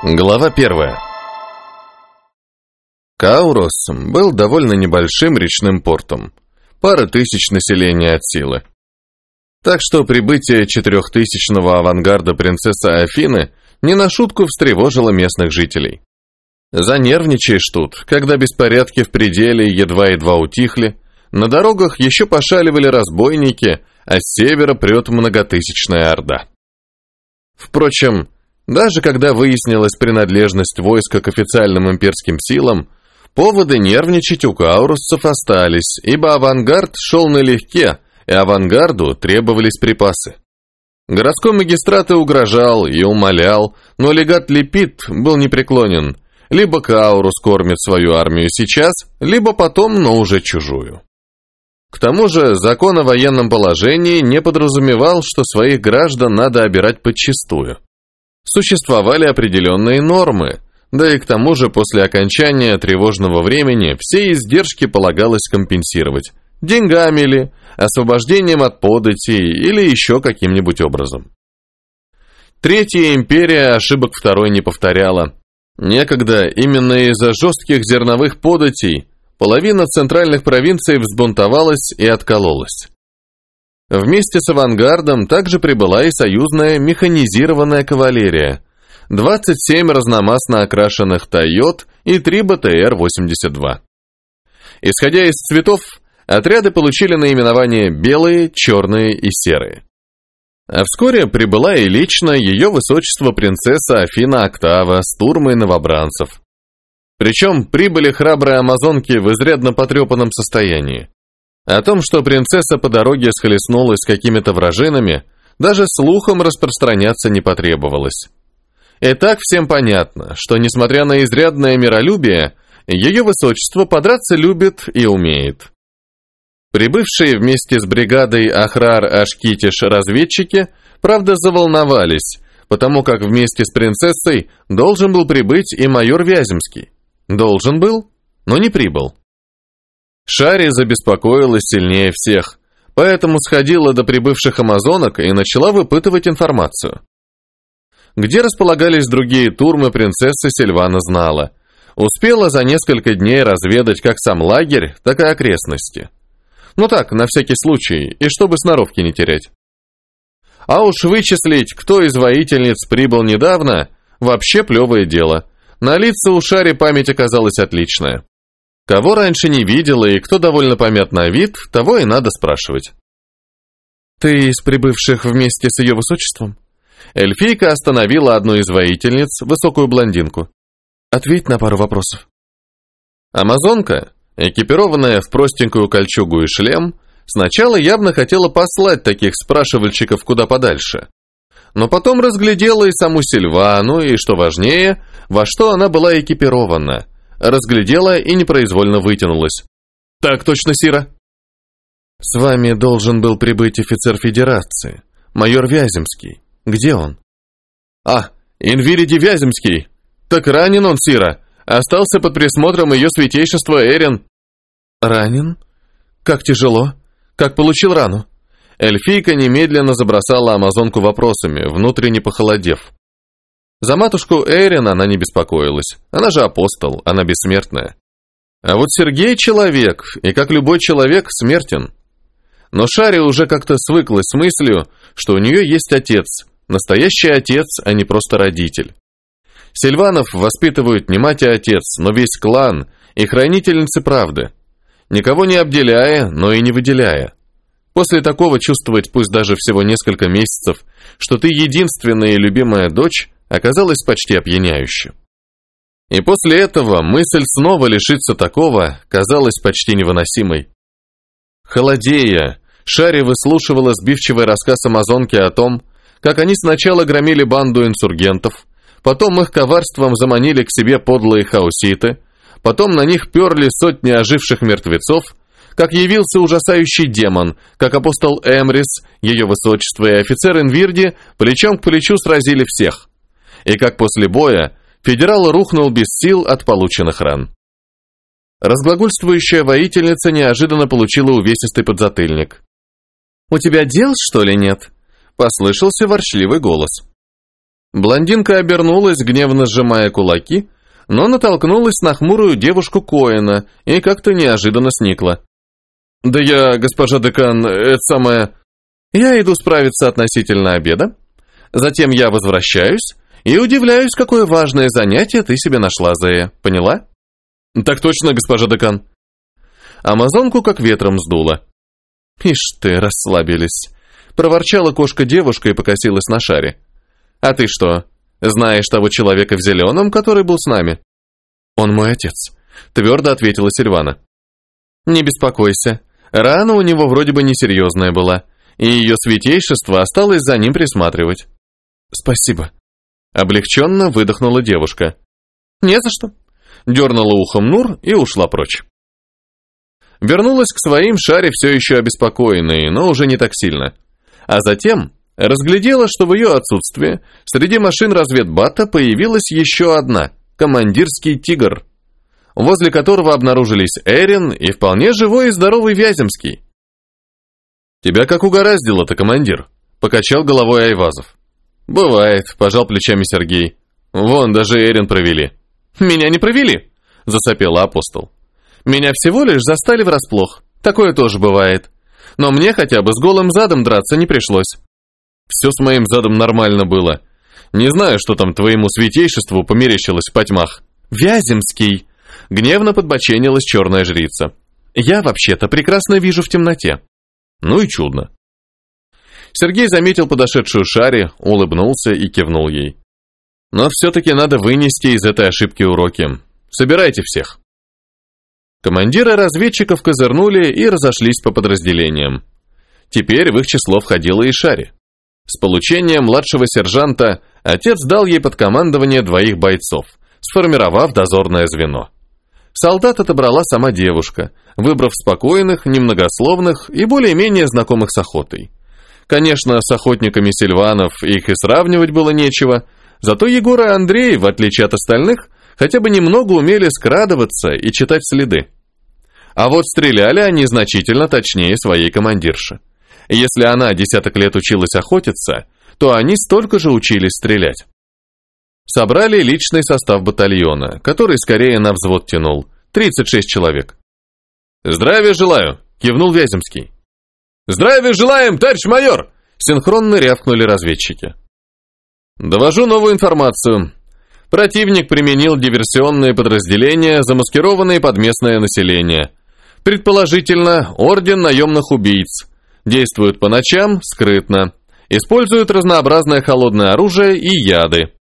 Глава первая. Каурос был довольно небольшим речным портом, пара тысяч населения от силы. Так что прибытие четырехтысячного авангарда принцессы Афины не на шутку встревожило местных жителей. Занервничаешь тут, когда беспорядки в пределе едва-едва утихли, на дорогах еще пошаливали разбойники, а с севера прет многотысячная орда. Впрочем, даже когда выяснилась принадлежность войска к официальным имперским силам, поводы нервничать у каурусцев остались, ибо авангард шел налегке, и авангарду требовались припасы. Городской магистрат и угрожал, и умолял, но легат Лепит был непреклонен. Либо Каурус кормит свою армию сейчас, либо потом, но уже чужую. К тому же закон о военном положении не подразумевал, что своих граждан надо обирать подчистую существовали определенные нормы, да и к тому же после окончания тревожного времени все издержки полагалось компенсировать. Деньгами ли, освобождением от податей или еще каким-нибудь образом. Третья империя ошибок второй не повторяла. Некогда именно из-за жестких зерновых податей половина центральных провинций взбунтовалась и откололась. Вместе с авангардом также прибыла и союзная механизированная кавалерия, 27 разномастно окрашенных «Тойот» и 3 БТР-82. Исходя из цветов, отряды получили наименование «белые», «черные» и «серые». А вскоре прибыла и лично ее высочество принцесса Афина Октава с турмой новобранцев. Причем прибыли храбрые амазонки в изрядно потрепанном состоянии. О том, что принцесса по дороге схлестнулась с какими-то вражинами, даже слухом распространяться не потребовалось. И так всем понятно, что, несмотря на изрядное миролюбие, ее высочество подраться любит и умеет. Прибывшие вместе с бригадой Ахрар Ашкитиш разведчики, правда, заволновались, потому как вместе с принцессой должен был прибыть и майор Вяземский. Должен был, но не прибыл. Шари забеспокоилась сильнее всех, поэтому сходила до прибывших амазонок и начала выпытывать информацию. Где располагались другие турмы, принцесса Сильвана знала. Успела за несколько дней разведать как сам лагерь, так и окрестности. Ну так, на всякий случай, и чтобы сноровки не терять. А уж вычислить, кто из воительниц прибыл недавно, вообще плевое дело. На лица у Шари память оказалась отличная. Кого раньше не видела и кто довольно помят на вид, того и надо спрашивать. «Ты из прибывших вместе с ее высочеством?» Эльфийка остановила одну из воительниц, высокую блондинку. «Ответь на пару вопросов». Амазонка, экипированная в простенькую кольчугу и шлем, сначала явно хотела послать таких спрашивальщиков куда подальше. Но потом разглядела и саму Сильвану, и, что важнее, во что она была экипирована – разглядела и непроизвольно вытянулась. «Так точно, Сира!» «С вами должен был прибыть офицер Федерации, майор Вяземский. Где он?» «А, Инвириди Вяземский! Так ранен он, Сира! Остался под присмотром ее святейшества Эрин!» «Ранен? Как тяжело? Как получил рану?» Эльфийка немедленно забросала амазонку вопросами, внутренне похолодев. За матушку Эрин она не беспокоилась. Она же апостол, она бессмертная. А вот Сергей человек, и как любой человек, смертен. Но Шари уже как-то свыклась с мыслью, что у нее есть отец, настоящий отец, а не просто родитель. Сильванов воспитывают не мать и отец, но весь клан и хранительницы правды. Никого не обделяя, но и не выделяя. После такого чувствовать, пусть даже всего несколько месяцев, что ты единственная и любимая дочь, оказалось почти опьяняюще. И после этого мысль снова лишиться такого казалась почти невыносимой. Холодея, Шари выслушивала сбивчивый рассказ амазонки о том, как они сначала громили банду инсургентов, потом их коварством заманили к себе подлые хауситы, потом на них перли сотни оживших мертвецов, как явился ужасающий демон, как апостол Эмрис, ее высочество и офицер Инвирди плечом к плечу сразили всех и как после боя федерал рухнул без сил от полученных ран. Разглагольствующая воительница неожиданно получила увесистый подзатыльник. «У тебя дел, что ли, нет?» – послышался ворчливый голос. Блондинка обернулась, гневно сжимая кулаки, но натолкнулась на хмурую девушку Коэна и как-то неожиданно сникла. «Да я, госпожа декан, это самое...» «Я иду справиться относительно обеда. Затем я возвращаюсь и удивляюсь, какое важное занятие ты себе нашла, Зея. Поняла?» «Так точно, госпожа декан». Амазонку как ветром сдуло. «Ишь ты, расслабились!» Проворчала кошка-девушка и покосилась на шаре. «А ты что, знаешь того человека в зеленом, который был с нами?» «Он мой отец», — твердо ответила Сильвана. «Не беспокойся. Рана у него вроде бы несерьезная была, и ее святейшество осталось за ним присматривать». «Спасибо». Облегченно выдохнула девушка. «Не за что». Дернула ухом Нур и ушла прочь. Вернулась к своим шаре все еще обеспокоенной, но уже не так сильно. А затем разглядела, что в ее отсутствие среди машин разведбата появилась еще одна – командирский «Тигр», возле которого обнаружились Эрин и вполне живой и здоровый Вяземский. «Тебя как угораздило-то, командир?» – покачал головой Айвазов. «Бывает», – пожал плечами Сергей. «Вон, даже Эрин провели». «Меня не провели?» – засопела апостол. «Меня всего лишь застали врасплох. Такое тоже бывает. Но мне хотя бы с голым задом драться не пришлось». «Все с моим задом нормально было. Не знаю, что там твоему святейшеству померещилось в потьмах». «Вяземский!» – гневно подбоченилась черная жрица. «Я вообще-то прекрасно вижу в темноте». «Ну и чудно». Сергей заметил подошедшую Шаре, улыбнулся и кивнул ей. Но все-таки надо вынести из этой ошибки уроки. Собирайте всех. Командиры разведчиков козырнули и разошлись по подразделениям. Теперь в их число входила и Шари. С получением младшего сержанта отец дал ей под командование двоих бойцов, сформировав дозорное звено. Солдат отобрала сама девушка, выбрав спокойных, немногословных и более-менее знакомых с охотой. Конечно, с охотниками Сильванов их и сравнивать было нечего, зато Егор и Андрей, в отличие от остальных, хотя бы немного умели скрадываться и читать следы. А вот стреляли они значительно точнее своей командирши. Если она десяток лет училась охотиться, то они столько же учились стрелять. Собрали личный состав батальона, который скорее на взвод тянул. 36 человек. «Здравия желаю!» – кивнул Вяземский. «Здравия желаем, товарищ майор!» Синхронно рявкнули разведчики. Довожу новую информацию. Противник применил диверсионные подразделения, замаскированные под местное население. Предположительно, орден наемных убийц. Действуют по ночам, скрытно. Используют разнообразное холодное оружие и яды.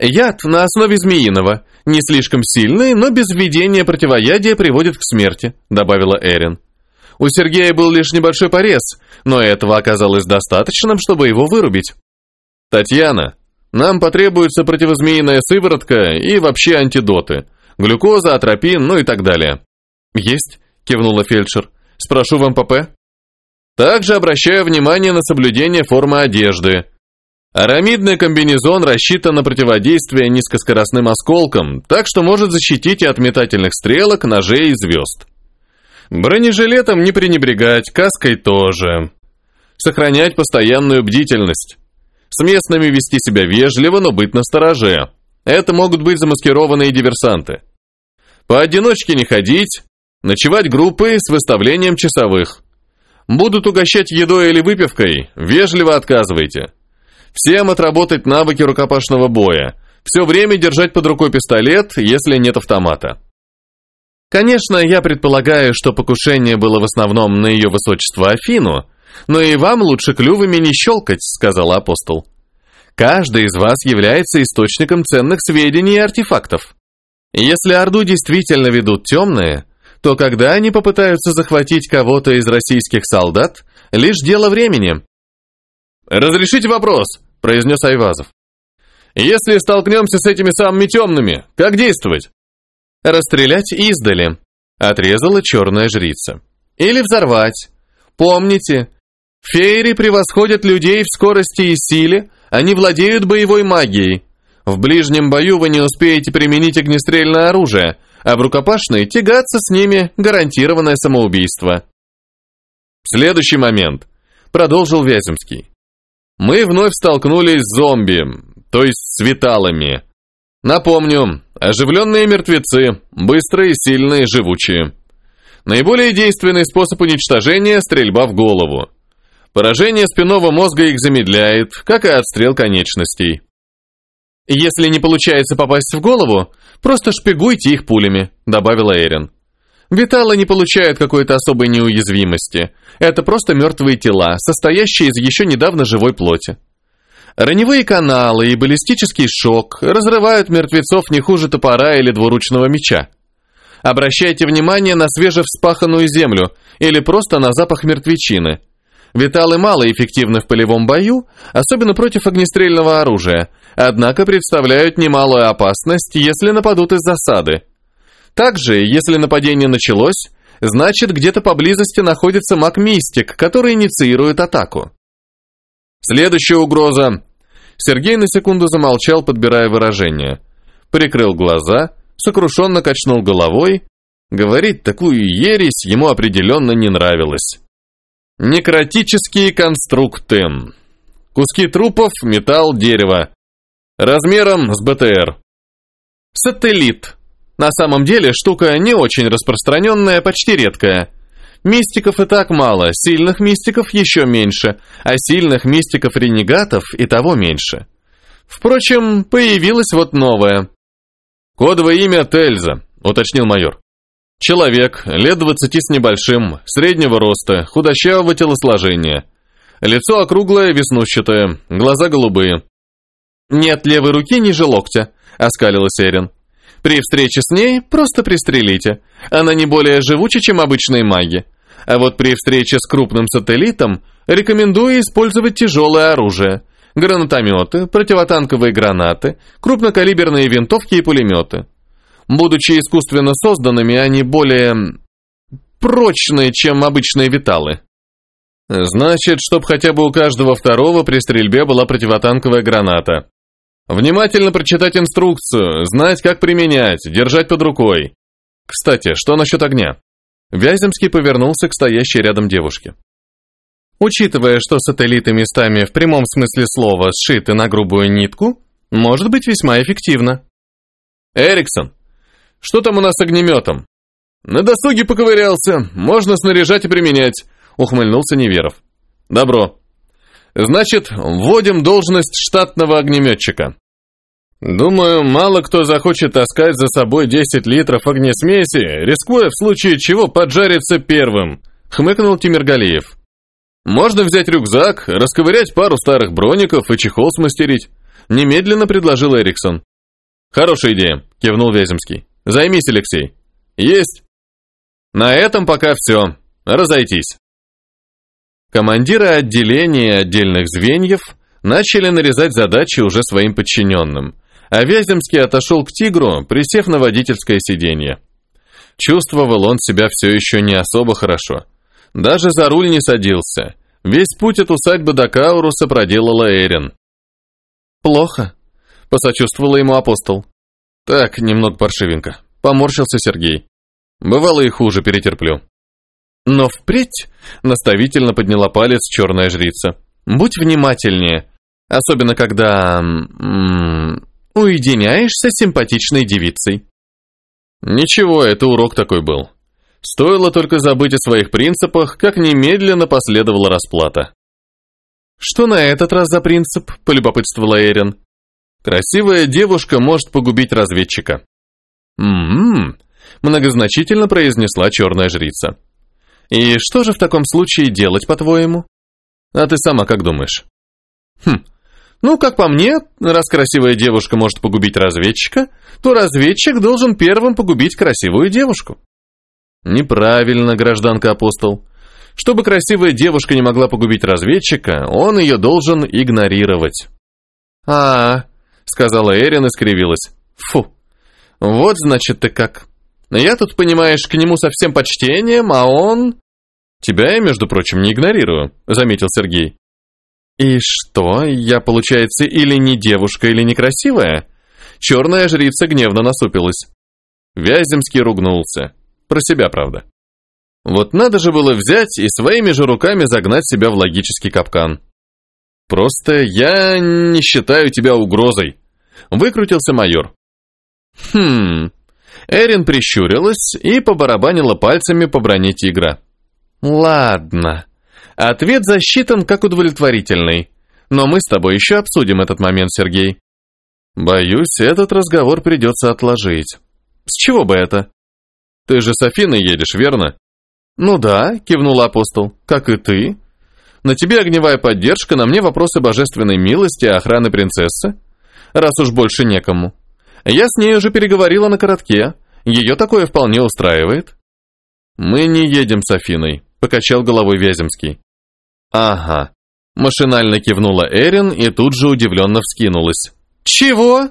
Яд на основе змеиного. Не слишком сильный, но без введения противоядия приводит к смерти, добавила Эрин. У Сергея был лишь небольшой порез, но этого оказалось достаточным, чтобы его вырубить. «Татьяна, нам потребуется противозмеиная сыворотка и вообще антидоты. Глюкоза, атропин, ну и так далее». «Есть», — кивнула фельдшер. «Спрошу в МПП». Также обращаю внимание на соблюдение формы одежды. Арамидный комбинезон рассчитан на противодействие низкоскоростным осколкам, так что может защитить и от метательных стрелок, ножей и звезд. Бронежилетом не пренебрегать, каской тоже. Сохранять постоянную бдительность. С местными вести себя вежливо, но быть настороже. Это могут быть замаскированные диверсанты. Поодиночке не ходить, ночевать группой с выставлением часовых. Будут угощать едой или выпивкой, вежливо отказывайте. Всем отработать навыки рукопашного боя. Все время держать под рукой пистолет, если нет автомата. Конечно, я предполагаю, что покушение было в основном на ее высочество Афину, но и вам лучше клювами не щелкать, сказал апостол. Каждый из вас является источником ценных сведений и артефактов. Если Орду действительно ведут темные, то когда они попытаются захватить кого-то из российских солдат, лишь дело времени. «Разрешите вопрос», — произнес Айвазов. «Если столкнемся с этими самыми темными, как действовать?» Расстрелять издали, отрезала черная жрица. Или взорвать. Помните, фейри превосходят людей в скорости и силе, они владеют боевой магией. В ближнем бою вы не успеете применить огнестрельное оружие, а в рукопашной тягаться с ними гарантированное самоубийство. следующий момент, продолжил Вяземский. Мы вновь столкнулись с зомби, то есть с виталами. Напомню, оживленные мертвецы, быстрые, сильные, живучие. Наиболее действенный способ уничтожения – стрельба в голову. Поражение спинного мозга их замедляет, как и отстрел конечностей. «Если не получается попасть в голову, просто шпигуйте их пулями», – добавила Эрин. «Виталы не получают какой-то особой неуязвимости. Это просто мертвые тела, состоящие из еще недавно живой плоти. Раневые каналы и баллистический шок разрывают мертвецов не хуже топора или двуручного меча. Обращайте внимание на свежевспаханную землю или просто на запах мертвечины. Виталы мало эффективны в полевом бою, особенно против огнестрельного оружия, однако представляют немалую опасность, если нападут из засады. Также, если нападение началось, значит где-то поблизости находится маг-мистик, который инициирует атаку. Следующая угроза. Сергей на секунду замолчал, подбирая выражение. Прикрыл глаза, сокрушенно качнул головой. Говорить такую ересь ему определенно не нравилось. Некротические конструкты. Куски трупов, металл, дерево. Размером с БТР. Сателлит. На самом деле штука не очень распространенная, почти редкая. Мистиков и так мало, сильных мистиков еще меньше, а сильных мистиков-ренегатов и того меньше. Впрочем, появилась вот новая. «Кодовое имя Тельза», — уточнил майор. Человек, лет двадцати с небольшим, среднего роста, худощавого телосложения. Лицо округлое, веснущатое, глаза голубые. «Нет левой руки ниже локтя», — оскалилась Эрин. «При встрече с ней просто пристрелите. Она не более живуча, чем обычные маги. А вот при встрече с крупным сателлитом рекомендую использовать тяжелое оружие. Гранатометы, противотанковые гранаты, крупнокалиберные винтовки и пулеметы. Будучи искусственно созданными, они более прочные, чем обычные виталы. Значит, чтоб хотя бы у каждого второго при стрельбе была противотанковая граната. Внимательно прочитать инструкцию, знать, как применять, держать под рукой. Кстати, что насчет огня? Вяземский повернулся к стоящей рядом девушке. Учитывая, что сателлиты местами в прямом смысле слова сшиты на грубую нитку, может быть весьма эффективно. Эриксон, что там у нас с огнеметом? На досуге поковырялся, можно снаряжать и применять, ухмыльнулся Неверов. Добро. Значит, вводим должность штатного огнеметчика. Думаю, мало кто захочет таскать за собой 10 литров огнесмеси, рискуя в случае чего поджариться первым, хмыкнул Тимиргалиев. Можно взять рюкзак, расковырять пару старых броников и чехол смастерить, немедленно предложил Эриксон. Хорошая идея, кивнул Вяземский. Займись, Алексей. Есть. На этом пока все. Разойтись. Командиры отделений и отдельных звеньев начали нарезать задачи уже своим подчиненным, а Вяземский отошел к тигру, присев на водительское сиденье. Чувствовал он себя все еще не особо хорошо. Даже за руль не садился. Весь путь от усадьбы до Кауруса проделала Эрин. «Плохо», — посочувствовала ему апостол. Так, немного паршивенько. Поморщился Сергей. Бывало и хуже, перетерплю. Но впредь, наставительно подняла палец черная жрица. Будь внимательнее, особенно когда... М -м, уединяешься с симпатичной девицей. Ничего, это урок такой был. Стоило только забыть о своих принципах, как немедленно последовала расплата. «Что на этот раз за принцип?» – полюбопытствовала Эрин. Красивая девушка может погубить разведчика. «М-м-м», многозначительно произнесла черная жрица. «И что же в таком случае делать, по-твоему?» «А ты сама как думаешь?» «Хм, ну, как по мне, раз красивая девушка может погубить разведчика, то разведчик должен первым погубить красивую девушку». «Неправильно, гражданка-апостол. Чтобы красивая девушка не могла погубить разведчика, он ее должен игнорировать». «А, сказала Эрин и скривилась. Фу. Вот значит ты как. Я тут, понимаешь, к нему со всем почтением, а он... Тебя я, между прочим, не игнорирую, заметил Сергей. И что, я, получается, или не девушка, или некрасивая? Черная жрица гневно насупилась. Вяземский ругнулся. Про себя, правда. Вот надо же было взять и своими же руками загнать себя в логический капкан. Просто я не считаю тебя угрозой. Выкрутился майор. Хм. Эрин прищурилась и побарабанила пальцами по броне тигра. Ладно. Ответ засчитан как удовлетворительный. Но мы с тобой еще обсудим этот момент, Сергей. Боюсь, этот разговор придется отложить. С чего бы это? Ты же с Афиной едешь, верно? Ну да, кивнул апостол. Как и ты. На тебе огневая поддержка, на мне вопросы божественной милости и охраны принцессы. Раз уж больше некому. Я с ней уже переговорила на коротке. Ее такое вполне устраивает. Мы не едем с Афиной, покачал головой Вяземский. Ага. Машинально кивнула Эрин и тут же удивленно вскинулась. «Чего?»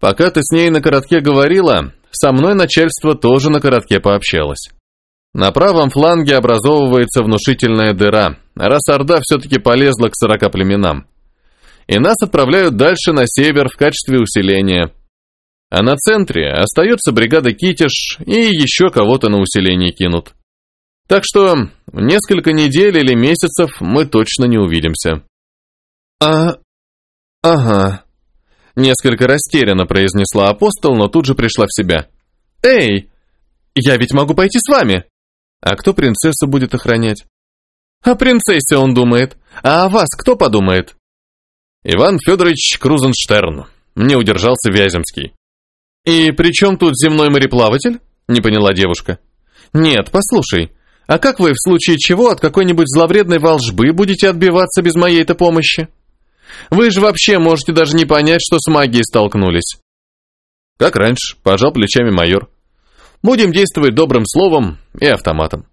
«Пока ты с ней на коротке говорила, со мной начальство тоже на коротке пообщалось. На правом фланге образовывается внушительная дыра, раз Орда все-таки полезла к сорока племенам. И нас отправляют дальше на север в качестве усиления. А на центре остается бригада Китиш и еще кого-то на усиление кинут. Так что несколько недель или месяцев мы точно не увидимся. А... Ага. Несколько растерянно произнесла апостол, но тут же пришла в себя. Эй, я ведь могу пойти с вами. А кто принцессу будет охранять? О принцессе он думает. А о вас кто подумает? Иван Федорович Крузенштерн. Не удержался Вяземский. И при чем тут земной мореплаватель? Не поняла девушка. Нет, послушай, а как вы в случае чего от какой-нибудь зловредной волжбы будете отбиваться без моей-то помощи? Вы же вообще можете даже не понять, что с магией столкнулись. Как раньше, пожал плечами майор. Будем действовать добрым словом и автоматом.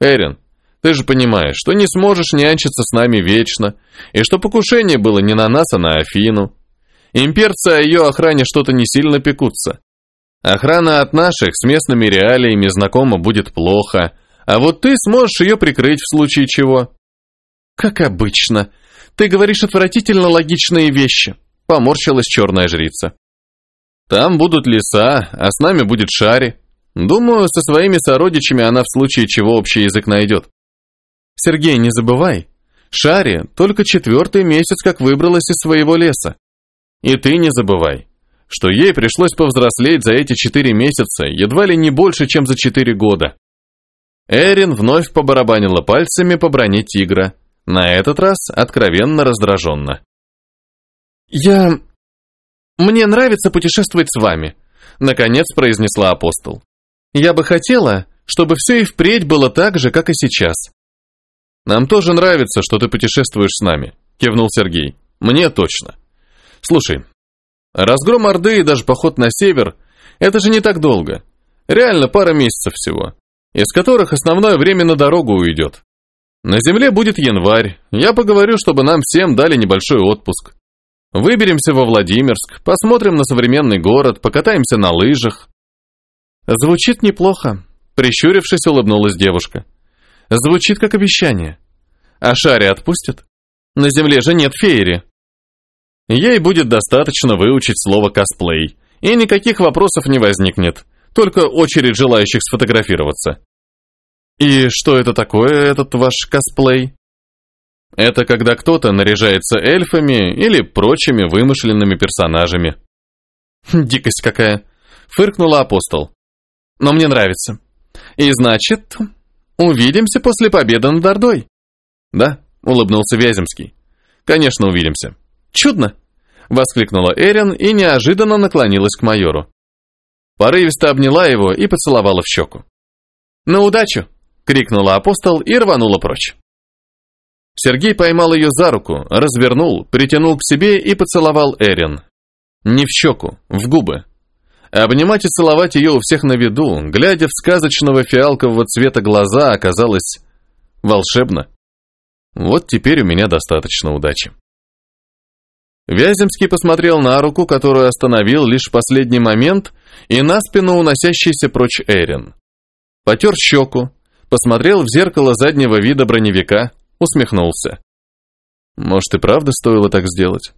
Эрин, ты же понимаешь, что не сможешь нянчиться с нами вечно, и что покушение было не на нас, а на Афину. Имперцы о ее охране что-то не сильно пекутся. Охрана от наших с местными реалиями знакома будет плохо, а вот ты сможешь ее прикрыть в случае чего. Как обычно. Ты говоришь отвратительно логичные вещи, поморщилась черная жрица. Там будут леса, а с нами будет Шари. Думаю, со своими сородичами она в случае чего общий язык найдет. Сергей, не забывай, Шари только четвертый месяц как выбралась из своего леса. И ты не забывай, что ей пришлось повзрослеть за эти четыре месяца едва ли не больше, чем за четыре года. Эрин вновь побарабанила пальцами по броне тигра, на этот раз откровенно раздраженно. «Я... мне нравится путешествовать с вами», — наконец произнесла апостол. «Я бы хотела, чтобы все и впредь было так же, как и сейчас». «Нам тоже нравится, что ты путешествуешь с нами», — кивнул Сергей. «Мне точно. Слушай, разгром Орды и даже поход на север — это же не так долго. Реально пара месяцев всего из которых основное время на дорогу уйдет. На земле будет январь, я поговорю, чтобы нам всем дали небольшой отпуск. Выберемся во Владимирск, посмотрим на современный город, покатаемся на лыжах. Звучит неплохо, прищурившись, улыбнулась девушка. Звучит как обещание. А Шари отпустят? На земле же нет феери. Ей будет достаточно выучить слово «косплей», и никаких вопросов не возникнет только очередь желающих сфотографироваться. И что это такое, этот ваш косплей? Это когда кто-то наряжается эльфами или прочими вымышленными персонажами. Дикость какая, фыркнула апостол. Но мне нравится. И значит, увидимся после победы над Ордой. Да, улыбнулся Вяземский. Конечно, увидимся. Чудно, воскликнула Эрин и неожиданно наклонилась к майору. Порывисто обняла его и поцеловала в щеку. «На удачу!» — крикнула апостол и рванула прочь. Сергей поймал ее за руку, развернул, притянул к себе и поцеловал Эрин. Не в щеку, в губы. Обнимать и целовать ее у всех на виду, глядя в сказочного фиалкового цвета глаза, оказалось волшебно. Вот теперь у меня достаточно удачи. Вяземский посмотрел на руку, которую остановил лишь в последний момент, и на спину уносящийся прочь Эрин. Потер щеку, посмотрел в зеркало заднего вида броневика, усмехнулся. Может и правда стоило так сделать?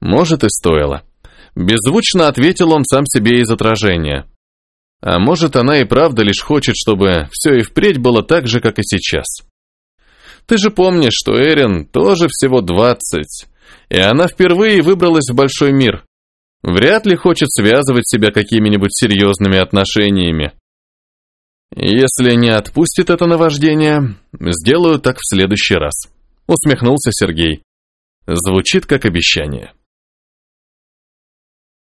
Может и стоило. Беззвучно ответил он сам себе из отражения. А может она и правда лишь хочет, чтобы все и впредь было так же, как и сейчас. Ты же помнишь, что Эрин тоже всего двадцать, и она впервые выбралась в большой мир. Вряд ли хочет связывать себя какими-нибудь серьезными отношениями. Если не отпустит это наваждение, сделаю так в следующий раз. Усмехнулся Сергей. Звучит как обещание.